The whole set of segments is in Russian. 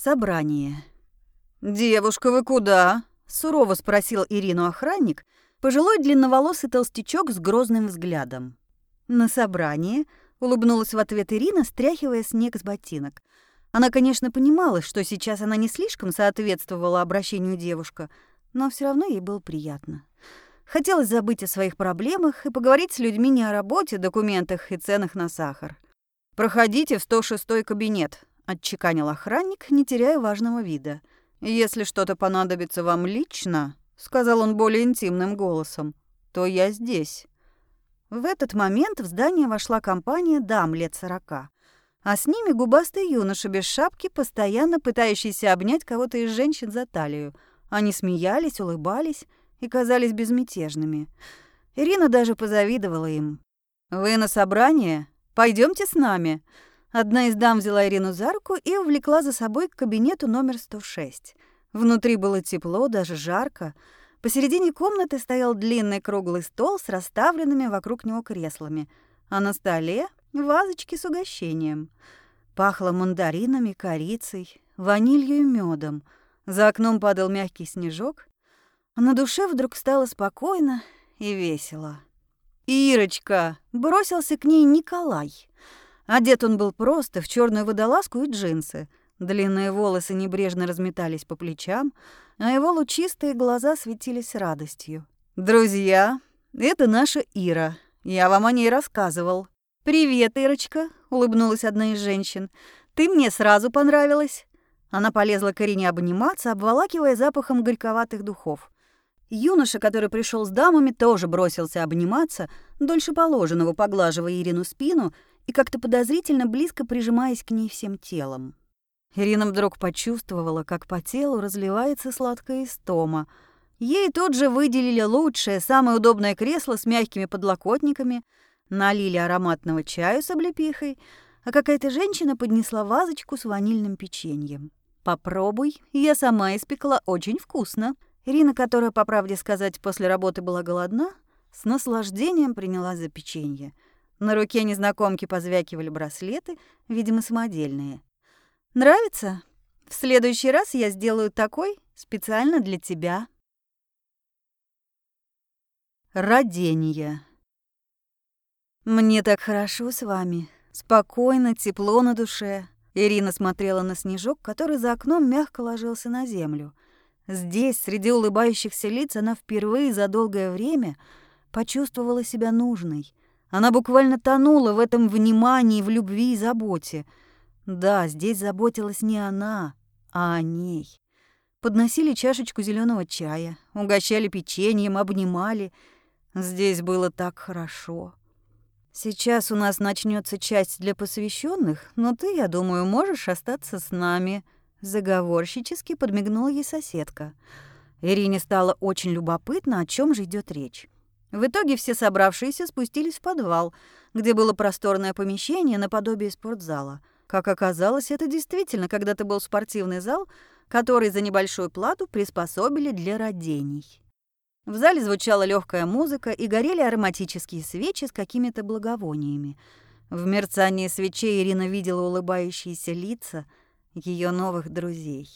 Собрание. «Девушка, вы куда?» — сурово спросил Ирину охранник, пожилой длинноволосый толстячок с грозным взглядом. «На собрание», — улыбнулась в ответ Ирина, стряхивая снег с ботинок. Она, конечно, понимала, что сейчас она не слишком соответствовала обращению девушка, но все равно ей было приятно. Хотелось забыть о своих проблемах и поговорить с людьми не о работе, документах и ценах на сахар. «Проходите в 106-й кабинет», — отчеканил охранник, не теряя важного вида. «Если что-то понадобится вам лично», — сказал он более интимным голосом, — «то я здесь». В этот момент в здание вошла компания дам лет сорока а с ними губастый юноша без шапки, постоянно пытающийся обнять кого-то из женщин за талию. Они смеялись, улыбались и казались безмятежными. Ирина даже позавидовала им. «Вы на собрание? Пойдемте с нами». Одна из дам взяла Ирину за руку и увлекла за собой к кабинету номер 106. Внутри было тепло, даже жарко. Посередине комнаты стоял длинный круглый стол с расставленными вокруг него креслами, а на столе вазочки с угощением. Пахло мандаринами, корицей, ванилью и медом. За окном падал мягкий снежок, а на душе вдруг стало спокойно и весело. «Ирочка!» — бросился к ней Николай. Одет он был просто в черную водолазку и джинсы. Длинные волосы небрежно разметались по плечам, а его лучистые глаза светились радостью. «Друзья, это наша Ира. Я вам о ней рассказывал. «Привет, Ирочка», — улыбнулась одна из женщин. «Ты мне сразу понравилась». Она полезла к Ирине обниматься, обволакивая запахом горьковатых духов. Юноша, который пришел с дамами, тоже бросился обниматься, дольше положенного поглаживая Ирину спину и как-то подозрительно близко прижимаясь к ней всем телом. Ирина вдруг почувствовала, как по телу разливается сладкая истома. Ей тут же выделили лучшее, самое удобное кресло с мягкими подлокотниками — Налили ароматного чаю с облепихой, а какая-то женщина поднесла вазочку с ванильным печеньем. «Попробуй, я сама испекла очень вкусно». Ирина, которая, по правде сказать, после работы была голодна, с наслаждением принялась за печенье. На руке незнакомки позвякивали браслеты, видимо, самодельные. «Нравится? В следующий раз я сделаю такой специально для тебя». Родение. «Мне так хорошо с вами. Спокойно, тепло на душе». Ирина смотрела на снежок, который за окном мягко ложился на землю. Здесь, среди улыбающихся лиц, она впервые за долгое время почувствовала себя нужной. Она буквально тонула в этом внимании, в любви и заботе. Да, здесь заботилась не она, а о ней. Подносили чашечку зеленого чая, угощали печеньем, обнимали. Здесь было так хорошо. Сейчас у нас начнется часть для посвященных, но ты, я думаю, можешь остаться с нами. Заговорщически подмигнула ей соседка. Ирине стало очень любопытно, о чем же идет речь. В итоге все собравшиеся спустились в подвал, где было просторное помещение наподобие спортзала. Как оказалось, это действительно когда-то был спортивный зал, который за небольшую плату приспособили для родений. В зале звучала легкая музыка и горели ароматические свечи с какими-то благовониями. В мерцании свечей Ирина видела улыбающиеся лица ее новых друзей.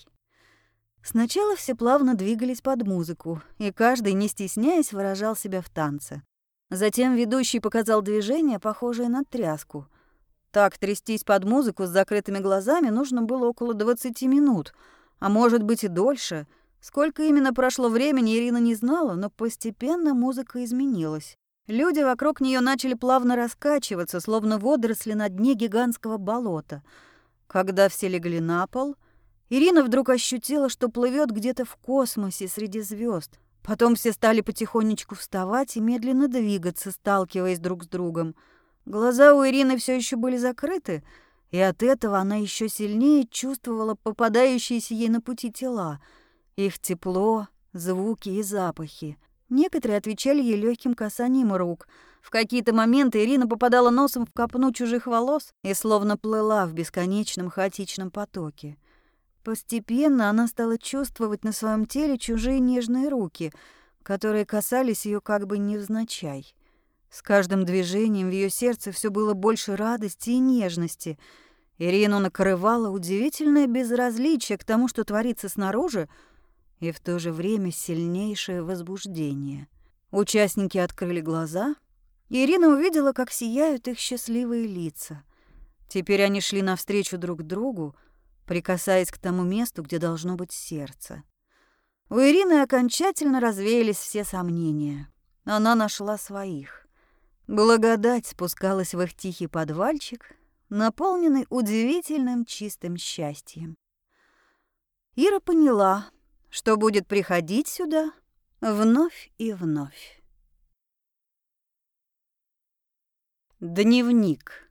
Сначала все плавно двигались под музыку, и каждый, не стесняясь, выражал себя в танце. Затем ведущий показал движение, похожее на тряску. Так трястись под музыку с закрытыми глазами нужно было около 20 минут, а может быть и дольше — Сколько именно прошло времени, Ирина не знала, но постепенно музыка изменилась. Люди вокруг нее начали плавно раскачиваться, словно водоросли на дне гигантского болота. Когда все легли на пол, Ирина вдруг ощутила, что плывет где-то в космосе среди звезд. Потом все стали потихонечку вставать и медленно двигаться, сталкиваясь друг с другом. Глаза у Ирины все еще были закрыты, и от этого она еще сильнее чувствовала попадающиеся ей на пути тела — их тепло, звуки и запахи. Некоторые отвечали ей легким касанием рук. В какие-то моменты Ирина попадала носом в копну чужих волос и словно плыла в бесконечном хаотичном потоке. Постепенно она стала чувствовать на своем теле чужие нежные руки, которые касались ее как бы невзначай. С каждым движением в ее сердце все было больше радости и нежности. Ирину накрывало удивительное безразличие к тому, что творится снаружи, и в то же время сильнейшее возбуждение. Участники открыли глаза. Ирина увидела, как сияют их счастливые лица. Теперь они шли навстречу друг другу, прикасаясь к тому месту, где должно быть сердце. У Ирины окончательно развеялись все сомнения. Она нашла своих. Благодать спускалась в их тихий подвальчик, наполненный удивительным чистым счастьем. Ира поняла, что будет приходить сюда вновь и вновь. Дневник.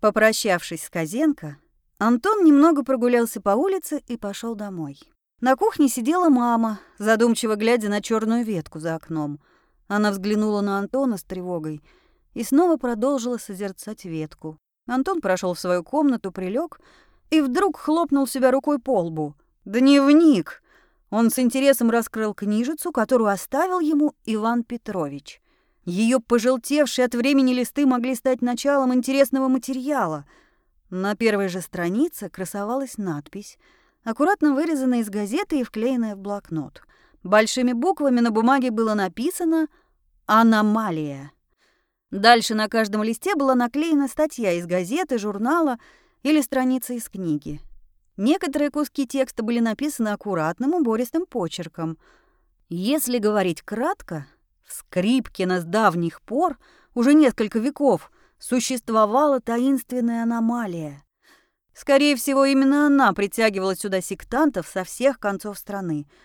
Попрощавшись с Козенко, Антон немного прогулялся по улице и пошел домой. На кухне сидела мама, задумчиво глядя на черную ветку за окном. Она взглянула на Антона с тревогой и снова продолжила созерцать ветку. Антон прошел в свою комнату, прилег и вдруг хлопнул себя рукой по лбу. «Дневник!» Он с интересом раскрыл книжицу, которую оставил ему Иван Петрович. Ее пожелтевшие от времени листы могли стать началом интересного материала. На первой же странице красовалась надпись, аккуратно вырезанная из газеты и вклеенная в блокнот. Большими буквами на бумаге было написано «Аномалия». Дальше на каждом листе была наклеена статья из газеты, журнала или страница из книги. Некоторые куски текста были написаны аккуратным убористым почерком. Если говорить кратко, в Скрипкино с давних пор, уже несколько веков, существовала таинственная аномалия. Скорее всего, именно она притягивала сюда сектантов со всех концов страны —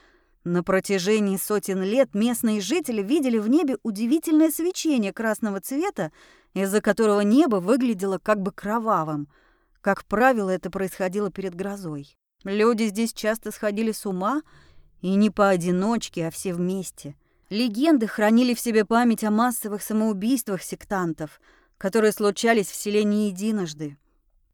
на протяжении сотен лет местные жители видели в небе удивительное свечение красного цвета, из-за которого небо выглядело как бы кровавым. Как правило, это происходило перед грозой. Люди здесь часто сходили с ума, и не поодиночке, а все вместе. Легенды хранили в себе память о массовых самоубийствах сектантов, которые случались в селе единожды.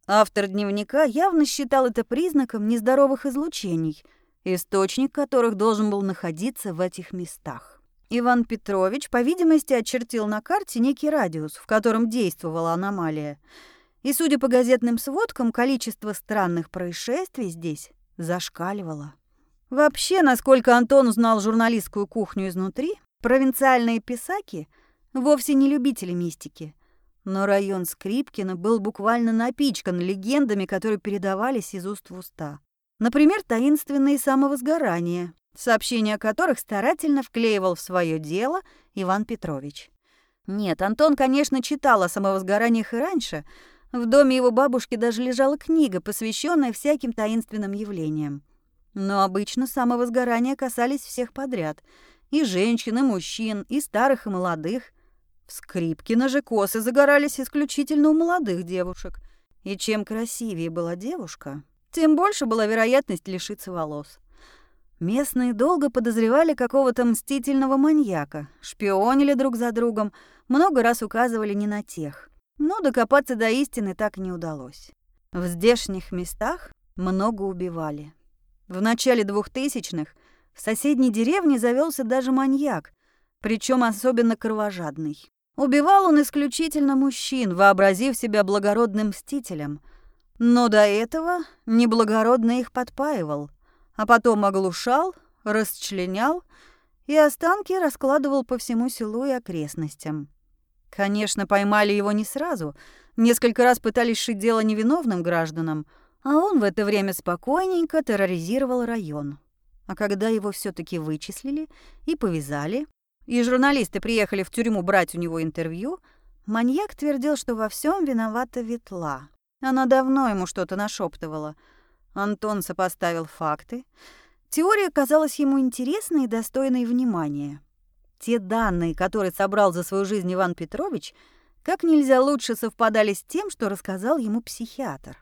Автор дневника явно считал это признаком нездоровых излучений — источник которых должен был находиться в этих местах. Иван Петрович, по видимости, очертил на карте некий радиус, в котором действовала аномалия. И, судя по газетным сводкам, количество странных происшествий здесь зашкаливало. Вообще, насколько Антон узнал журналистскую кухню изнутри, провинциальные писаки вовсе не любители мистики. Но район Скрипкина был буквально напичкан легендами, которые передавались из уст в уста. Например, таинственные самовозгорания, сообщения о которых старательно вклеивал в свое дело Иван Петрович. Нет, Антон, конечно, читал о самовозгораниях и раньше. В доме его бабушки даже лежала книга, посвященная всяким таинственным явлениям. Но обычно самовозгорания касались всех подряд. И женщин, и мужчин, и старых, и молодых. В Скрипкино же косы загорались исключительно у молодых девушек. И чем красивее была девушка, тем больше была вероятность лишиться волос. Местные долго подозревали какого-то мстительного маньяка, шпионили друг за другом, много раз указывали не на тех. Но докопаться до истины так не удалось. В здешних местах много убивали. В начале двухтысячных в соседней деревне завелся даже маньяк, причем особенно кровожадный. Убивал он исключительно мужчин, вообразив себя благородным мстителем – но до этого неблагородно их подпаивал, а потом оглушал, расчленял и останки раскладывал по всему селу и окрестностям. Конечно, поймали его не сразу. Несколько раз пытались шить дело невиновным гражданам, а он в это время спокойненько терроризировал район. А когда его все таки вычислили и повязали, и журналисты приехали в тюрьму брать у него интервью, маньяк твердил, что во всем виновата Ветла. Она давно ему что-то нашептывала. Антон сопоставил факты. Теория казалась ему интересной и достойной внимания. Те данные, которые собрал за свою жизнь Иван Петрович, как нельзя лучше совпадали с тем, что рассказал ему психиатр.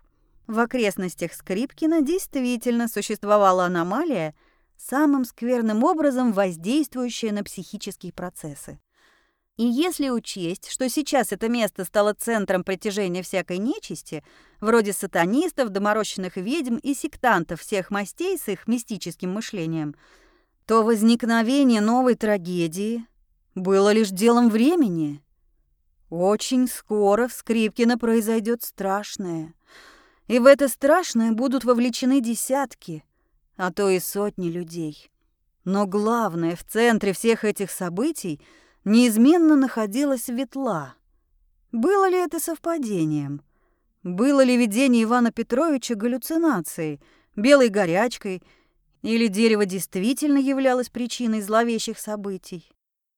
В окрестностях Скрипкина действительно существовала аномалия, самым скверным образом воздействующая на психические процессы. И если учесть, что сейчас это место стало центром притяжения всякой нечисти, вроде сатанистов, доморощенных ведьм и сектантов всех мастей с их мистическим мышлением, то возникновение новой трагедии было лишь делом времени. Очень скоро в Скрипкино произойдет страшное. И в это страшное будут вовлечены десятки, а то и сотни людей. Но главное, в центре всех этих событий неизменно находилась Ветла. Было ли это совпадением? Было ли видение Ивана Петровича галлюцинацией, белой горячкой, или дерево действительно являлось причиной зловещих событий?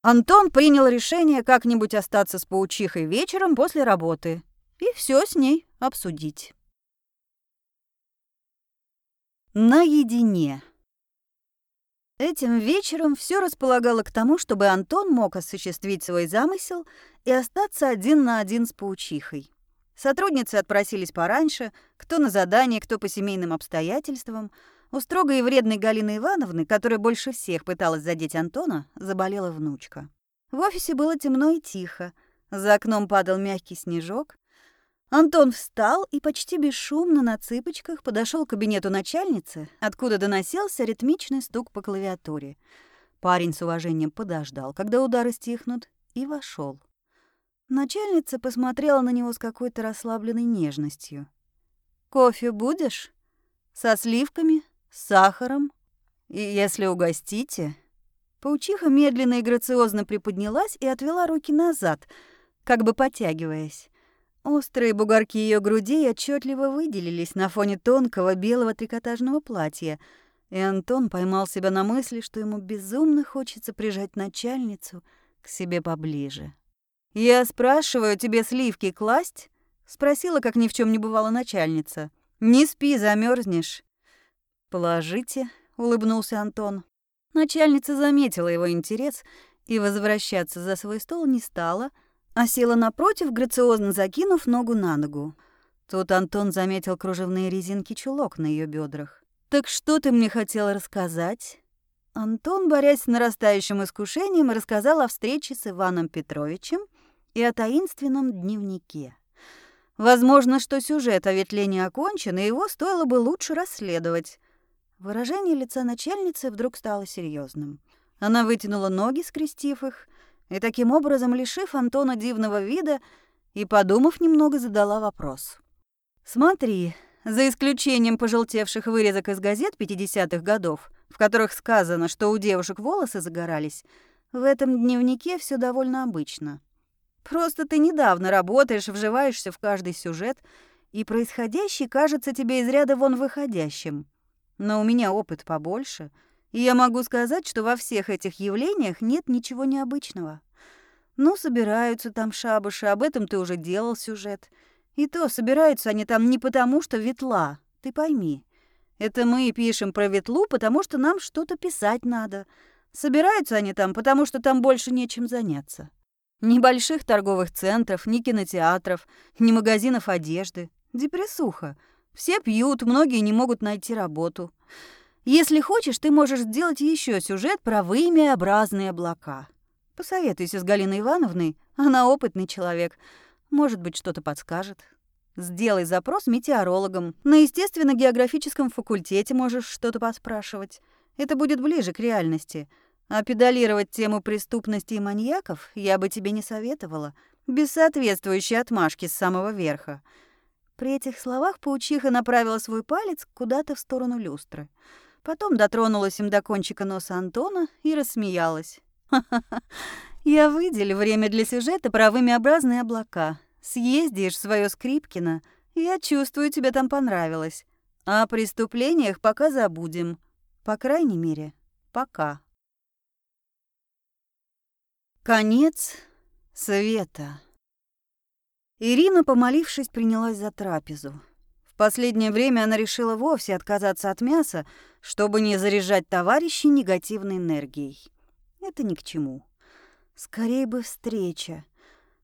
Антон принял решение как-нибудь остаться с паучихой вечером после работы и все с ней обсудить. Наедине. Этим вечером все располагало к тому, чтобы Антон мог осуществить свой замысел и остаться один на один с паучихой. Сотрудницы отпросились пораньше, кто на задание, кто по семейным обстоятельствам. У строгой и вредной Галины Ивановны, которая больше всех пыталась задеть Антона, заболела внучка. В офисе было темно и тихо. За окном падал мягкий снежок. Антон встал и почти бесшумно на цыпочках подошел к кабинету начальницы, откуда доносился ритмичный стук по клавиатуре. Парень с уважением подождал, когда удары стихнут, и вошел. Начальница посмотрела на него с какой-то расслабленной нежностью. «Кофе будешь? Со сливками? С сахаром? И если угостите?» Паучиха медленно и грациозно приподнялась и отвела руки назад, как бы потягиваясь. Острые бугорки ее груди отчетливо выделились на фоне тонкого белого трикотажного платья, и Антон поймал себя на мысли, что ему безумно хочется прижать начальницу к себе поближе. «Я спрашиваю, тебе сливки класть?» — спросила, как ни в чем не бывала начальница. «Не спи, замерзнешь. «Положите», — улыбнулся Антон. Начальница заметила его интерес и возвращаться за свой стол не стала, а села напротив, грациозно закинув ногу на ногу. Тут Антон заметил кружевные резинки чулок на ее бедрах. «Так что ты мне хотела рассказать?» Антон, борясь с нарастающим искушением, рассказал о встрече с Иваном Петровичем и о таинственном дневнике. Возможно, что сюжет о ветле окончен, и его стоило бы лучше расследовать. Выражение лица начальницы вдруг стало серьезным. Она вытянула ноги, скрестив их, и таким образом, лишив Антона дивного вида, и, подумав немного, задала вопрос. «Смотри, за исключением пожелтевших вырезок из газет 50-х годов, в которых сказано, что у девушек волосы загорались, в этом дневнике все довольно обычно. Просто ты недавно работаешь, вживаешься в каждый сюжет, и происходящее кажется тебе из ряда вон выходящим. Но у меня опыт побольше, и я могу сказать, что во всех этих явлениях нет ничего необычного. Ну, собираются там шабаши, об этом ты уже делал сюжет. И то собираются они там не потому, что ветла, ты пойми. Это мы пишем про ветлу, потому что нам что-то писать надо. Собираются они там, потому что там больше нечем заняться. Ни больших торговых центров, ни кинотеатров, ни магазинов одежды. Депрессуха. Все пьют, многие не могут найти работу. Если хочешь, ты можешь сделать еще сюжет про вымяобразные облака. Посоветуйся с Галиной Ивановной, она опытный человек. Может быть, что-то подскажет. Сделай запрос метеорологам. На естественно-географическом факультете можешь что-то поспрашивать. Это будет ближе к реальности. А педалировать тему преступности и маньяков я бы тебе не советовала. Без соответствующей отмашки с самого верха. При этих словах паучиха направила свой палец куда-то в сторону люстры. Потом дотронулась им до кончика носа Антона и рассмеялась. «Ха-ха-ха, я выделю время для сюжета про вымяобразные облака. Съездишь в своё Скрипкино, я чувствую, тебе там понравилось. О преступлениях пока забудем. По крайней мере, пока». Конец света. Ирина, помолившись, принялась за трапезу. В последнее время она решила вовсе отказаться от мяса, чтобы не заряжать товарищей негативной энергией. Это ни к чему. Скорее бы встреча.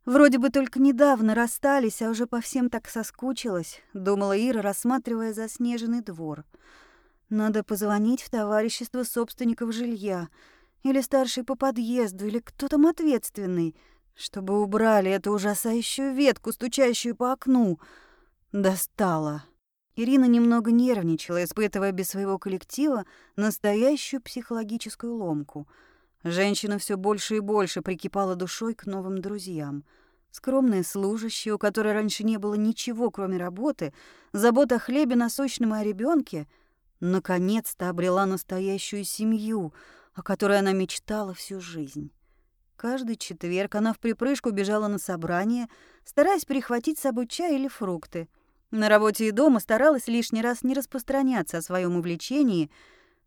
Вроде бы только недавно расстались, а уже по всем так соскучилась, думала Ира, рассматривая заснеженный двор. Надо позвонить в товарищество собственников жилья или старший по подъезду, или кто там ответственный — чтобы убрали эту ужасающую ветку, стучащую по окну. Достала. Ирина немного нервничала, испытывая без своего коллектива настоящую психологическую ломку. Женщина все больше и больше прикипала душой к новым друзьям. Скромная служащая, у которой раньше не было ничего, кроме работы, забота о хлебе насущном и о ребенке, наконец-то обрела настоящую семью, о которой она мечтала всю жизнь. Каждый четверг она в припрыжку бежала на собрание, стараясь перехватить с собой чай или фрукты. На работе и дома старалась лишний раз не распространяться о своем увлечении.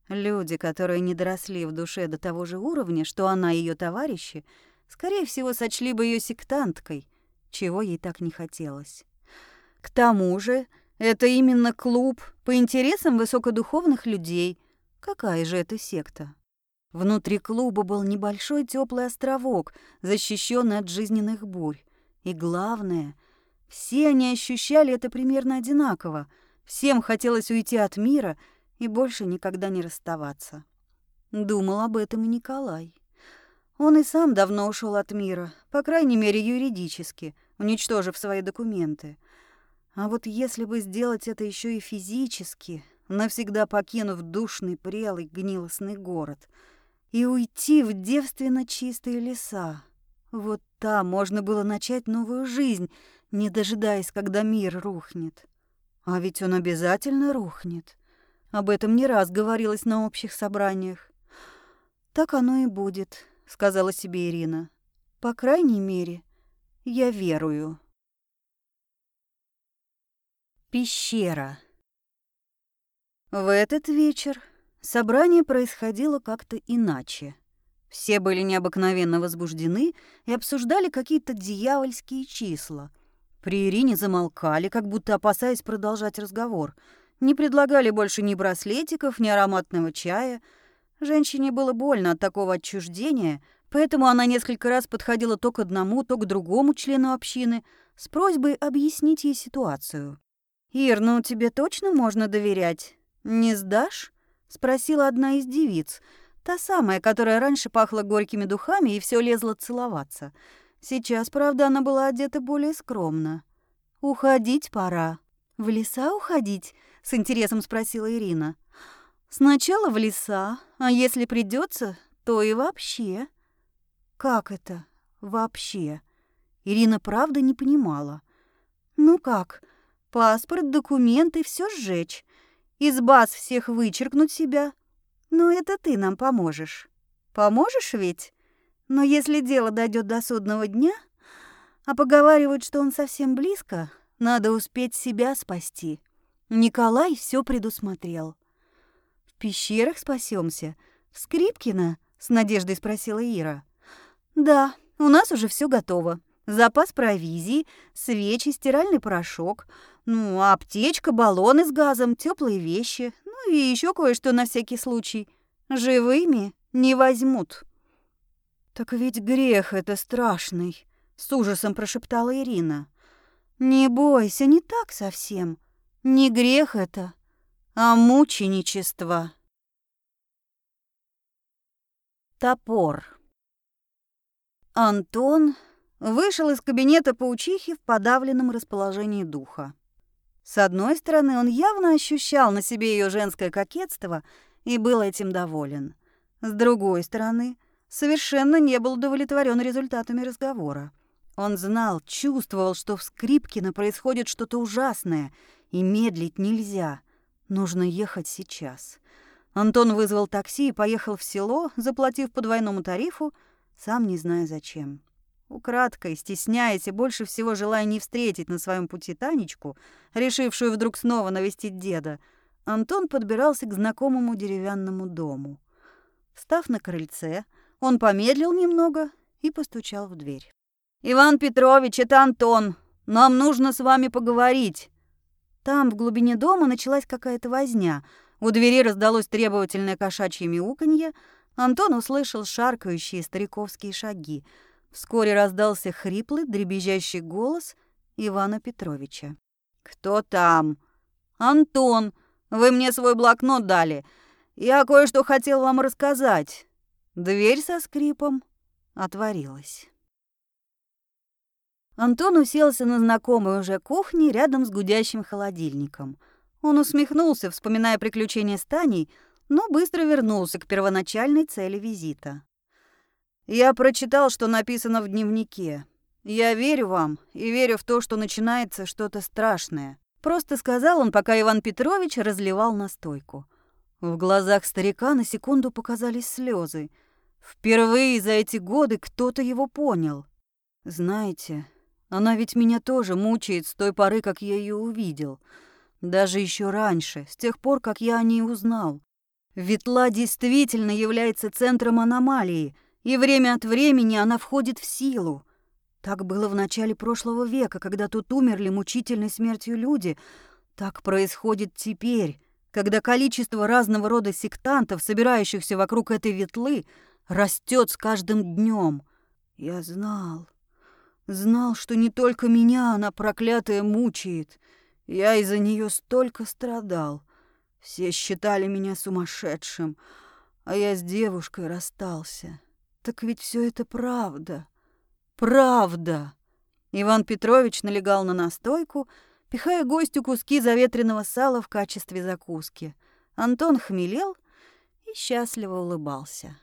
Люди, которые не доросли в душе до того же уровня, что она и ее товарищи, скорее всего, сочли бы ее сектанткой, чего ей так не хотелось. К тому же, это именно клуб по интересам высокодуховных людей. Какая же это секта? Внутри клуба был небольшой теплый островок, защищенный от жизненных бурь. И главное, все они ощущали это примерно одинаково. Всем хотелось уйти от мира и больше никогда не расставаться. Думал об этом и Николай. Он и сам давно ушел от мира, по крайней мере юридически, уничтожив свои документы. А вот если бы сделать это еще и физически, навсегда покинув душный, прелый, гнилостный город — и уйти в девственно чистые леса. Вот там можно было начать новую жизнь, не дожидаясь, когда мир рухнет. А ведь он обязательно рухнет. Об этом не раз говорилось на общих собраниях. «Так оно и будет», — сказала себе Ирина. «По крайней мере, я верую». Пещера. В этот вечер Собрание происходило как-то иначе. Все были необыкновенно возбуждены и обсуждали какие-то дьявольские числа. При Ирине замолкали, как будто опасаясь продолжать разговор. Не предлагали больше ни браслетиков, ни ароматного чая. Женщине было больно от такого отчуждения, поэтому она несколько раз подходила то к одному, то к другому члену общины с просьбой объяснить ей ситуацию. «Ир, ну тебе точно можно доверять? Не сдашь?» спросила одна из девиц, та самая, которая раньше пахла горькими духами и все лезла целоваться. Сейчас, правда, она была одета более скромно. Уходить пора. В леса уходить? с интересом спросила Ирина. Сначала в леса, а если придется, то и вообще. Как это? Вообще? Ирина правда не понимала. Ну как? Паспорт, документы, все сжечь из баз всех вычеркнуть себя. Но это ты нам поможешь. Поможешь ведь? Но если дело дойдет до судного дня, а поговаривают, что он совсем близко, надо успеть себя спасти. Николай все предусмотрел. В пещерах спасемся. В Скрипкино? С надеждой спросила Ира. Да, у нас уже все готово. Запас провизии, свечи, стиральный порошок — ну, аптечка, баллоны с газом, теплые вещи, ну и еще кое-что на всякий случай. Живыми не возьмут. Так ведь грех это страшный, с ужасом прошептала Ирина. Не бойся, не так совсем. Не грех это, а мученичество. Топор. Антон вышел из кабинета паучихи в подавленном расположении духа. С одной стороны, он явно ощущал на себе ее женское кокетство и был этим доволен. С другой стороны, совершенно не был удовлетворен результатами разговора. Он знал, чувствовал, что в Скрипкино происходит что-то ужасное, и медлить нельзя. Нужно ехать сейчас. Антон вызвал такси и поехал в село, заплатив по двойному тарифу, сам не зная зачем. Украдкой, стесняясь и больше всего желая не встретить на своем пути Танечку, решившую вдруг снова навестить деда, Антон подбирался к знакомому деревянному дому. Встав на крыльце, он помедлил немного и постучал в дверь. «Иван Петрович, это Антон. Нам нужно с вами поговорить». Там, в глубине дома, началась какая-то возня. У двери раздалось требовательное кошачье мяуканье. Антон услышал шаркающие стариковские шаги — Вскоре раздался хриплый, дребезжащий голос Ивана Петровича. «Кто там?» «Антон, вы мне свой блокнот дали. Я кое-что хотел вам рассказать». Дверь со скрипом отворилась. Антон уселся на знакомой уже кухне рядом с гудящим холодильником. Он усмехнулся, вспоминая приключения с Таней, но быстро вернулся к первоначальной цели визита. Я прочитал, что написано в дневнике. Я верю вам и верю в то, что начинается что-то страшное. Просто сказал он, пока Иван Петрович разливал настойку. В глазах старика на секунду показались слезы. Впервые за эти годы кто-то его понял. Знаете, она ведь меня тоже мучает с той поры, как я ее увидел. Даже еще раньше, с тех пор, как я о ней узнал. Ветла действительно является центром аномалии, и время от времени она входит в силу. Так было в начале прошлого века, когда тут умерли мучительной смертью люди. Так происходит теперь, когда количество разного рода сектантов, собирающихся вокруг этой ветлы, растет с каждым днем. Я знал, знал, что не только меня она проклятая мучает. Я из-за нее столько страдал. Все считали меня сумасшедшим, а я с девушкой расстался. Так ведь все это правда. Правда. Иван Петрович налегал на настойку, пихая гостю куски заветренного сала в качестве закуски. Антон хмелел и счастливо улыбался.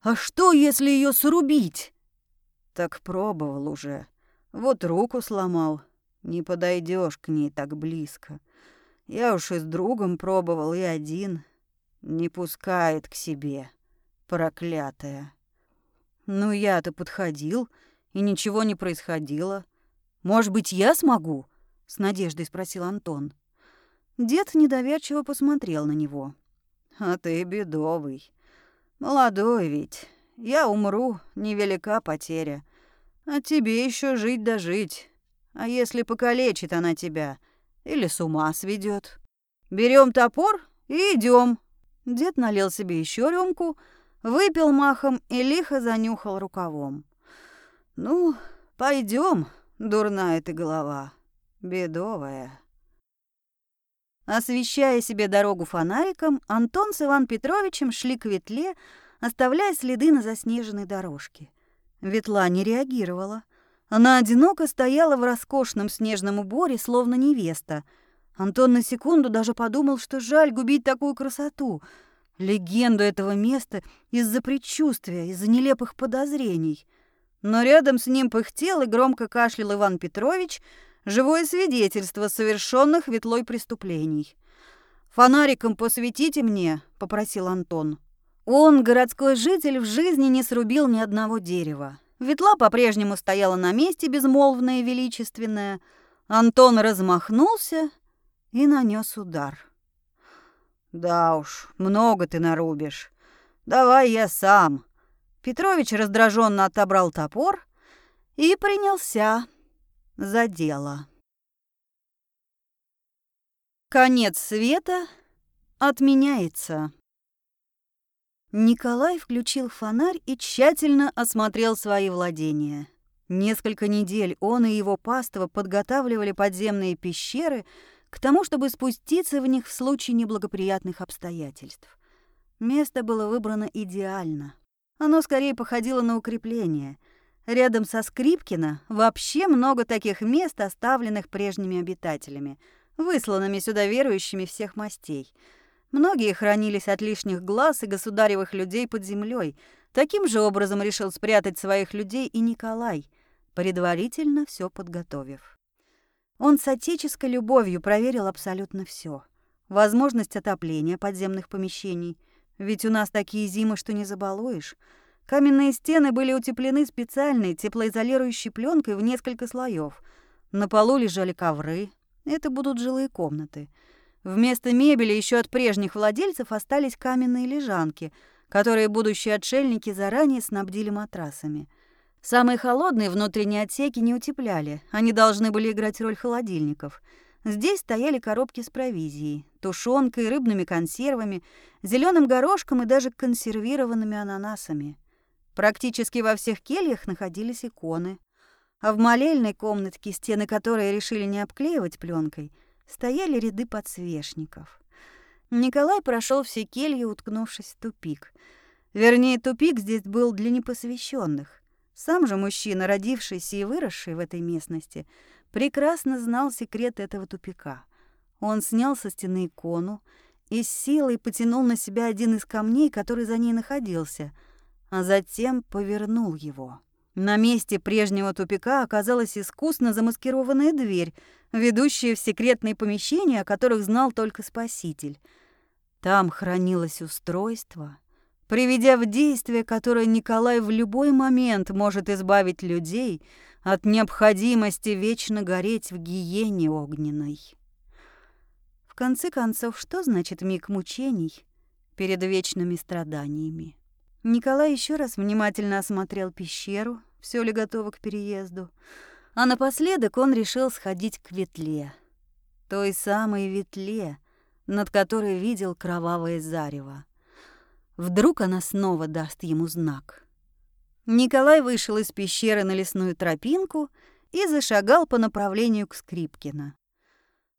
«А что, если ее срубить?» «Так пробовал уже. Вот руку сломал. Не подойдешь к ней так близко. Я уж и с другом пробовал, и один. Не пускает к себе, проклятая. Ну, я-то подходил, и ничего не происходило. Может быть, я смогу?» С надеждой спросил Антон. Дед недоверчиво посмотрел на него. А ты бедовый. Молодой ведь. Я умру, невелика потеря. А тебе еще жить да жить. А если покалечит она тебя или с ума сведет? Берем топор и идем. Дед налил себе еще рюмку, выпил махом и лихо занюхал рукавом. Ну, пойдем, дурная ты голова. Бедовая. Освещая себе дорогу фонариком, Антон с Иван Петровичем шли к ветле, оставляя следы на заснеженной дорожке. Ветла не реагировала. Она одиноко стояла в роскошном снежном уборе, словно невеста. Антон на секунду даже подумал, что жаль губить такую красоту. Легенду этого места из-за предчувствия, из-за нелепых подозрений. Но рядом с ним пыхтел и громко кашлял Иван Петрович — живое свидетельство совершенных ветлой преступлений. «Фонариком посветите мне», — попросил Антон. Он, городской житель, в жизни не срубил ни одного дерева. Ветла по-прежнему стояла на месте, безмолвная и величественная. Антон размахнулся и нанес удар. «Да уж, много ты нарубишь. Давай я сам». Петрович раздраженно отобрал топор и принялся за дело. Конец света отменяется. Николай включил фонарь и тщательно осмотрел свои владения. Несколько недель он и его паства подготавливали подземные пещеры к тому, чтобы спуститься в них в случае неблагоприятных обстоятельств. Место было выбрано идеально. Оно скорее походило на укрепление — Рядом со Скрипкино вообще много таких мест, оставленных прежними обитателями, высланными сюда верующими всех мастей. Многие хранились от лишних глаз и государевых людей под землей. Таким же образом решил спрятать своих людей и Николай, предварительно все подготовив. Он с отеческой любовью проверил абсолютно все: Возможность отопления подземных помещений, ведь у нас такие зимы, что не забалуешь — Каменные стены были утеплены специальной теплоизолирующей пленкой в несколько слоев. На полу лежали ковры. Это будут жилые комнаты. Вместо мебели еще от прежних владельцев остались каменные лежанки, которые будущие отшельники заранее снабдили матрасами. Самые холодные внутренние отсеки не утепляли, они должны были играть роль холодильников. Здесь стояли коробки с провизией, тушенкой, рыбными консервами, зеленым горошком и даже консервированными ананасами. Практически во всех кельях находились иконы, а в молельной комнатке, стены которой решили не обклеивать пленкой, стояли ряды подсвечников. Николай прошел все кельи, уткнувшись в тупик. Вернее, тупик здесь был для непосвященных. Сам же мужчина, родившийся и выросший в этой местности, прекрасно знал секрет этого тупика. Он снял со стены икону и с силой потянул на себя один из камней, который за ней находился — а затем повернул его. На месте прежнего тупика оказалась искусно замаскированная дверь, ведущая в секретные помещения, о которых знал только Спаситель. Там хранилось устройство, приведя в действие, которое Николай в любой момент может избавить людей от необходимости вечно гореть в гиене огненной. В конце концов, что значит миг мучений перед вечными страданиями? Николай еще раз внимательно осмотрел пещеру, все ли готово к переезду. А напоследок он решил сходить к ветле. Той самой ветле, над которой видел кровавое зарево. Вдруг она снова даст ему знак. Николай вышел из пещеры на лесную тропинку и зашагал по направлению к Скрипкино.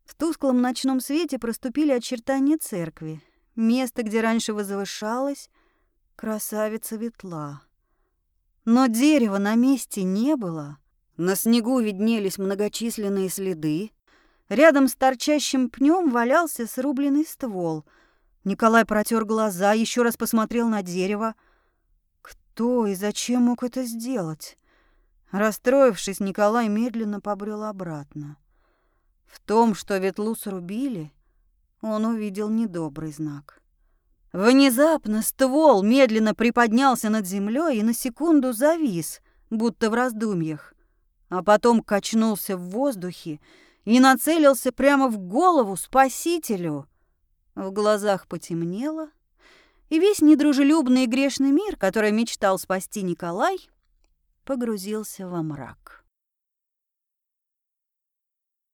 В тусклом ночном свете проступили очертания церкви, место, где раньше возвышалась Красавица ветла. Но дерева на месте не было. На снегу виднелись многочисленные следы. Рядом с торчащим пнем валялся срубленный ствол. Николай протер глаза, еще раз посмотрел на дерево. Кто и зачем мог это сделать? Расстроившись, Николай медленно побрел обратно. В том, что ветлу срубили, он увидел недобрый знак. Внезапно ствол медленно приподнялся над землей и на секунду завис, будто в раздумьях, а потом качнулся в воздухе и нацелился прямо в голову спасителю. В глазах потемнело, и весь недружелюбный и грешный мир, который мечтал спасти Николай, погрузился во мрак.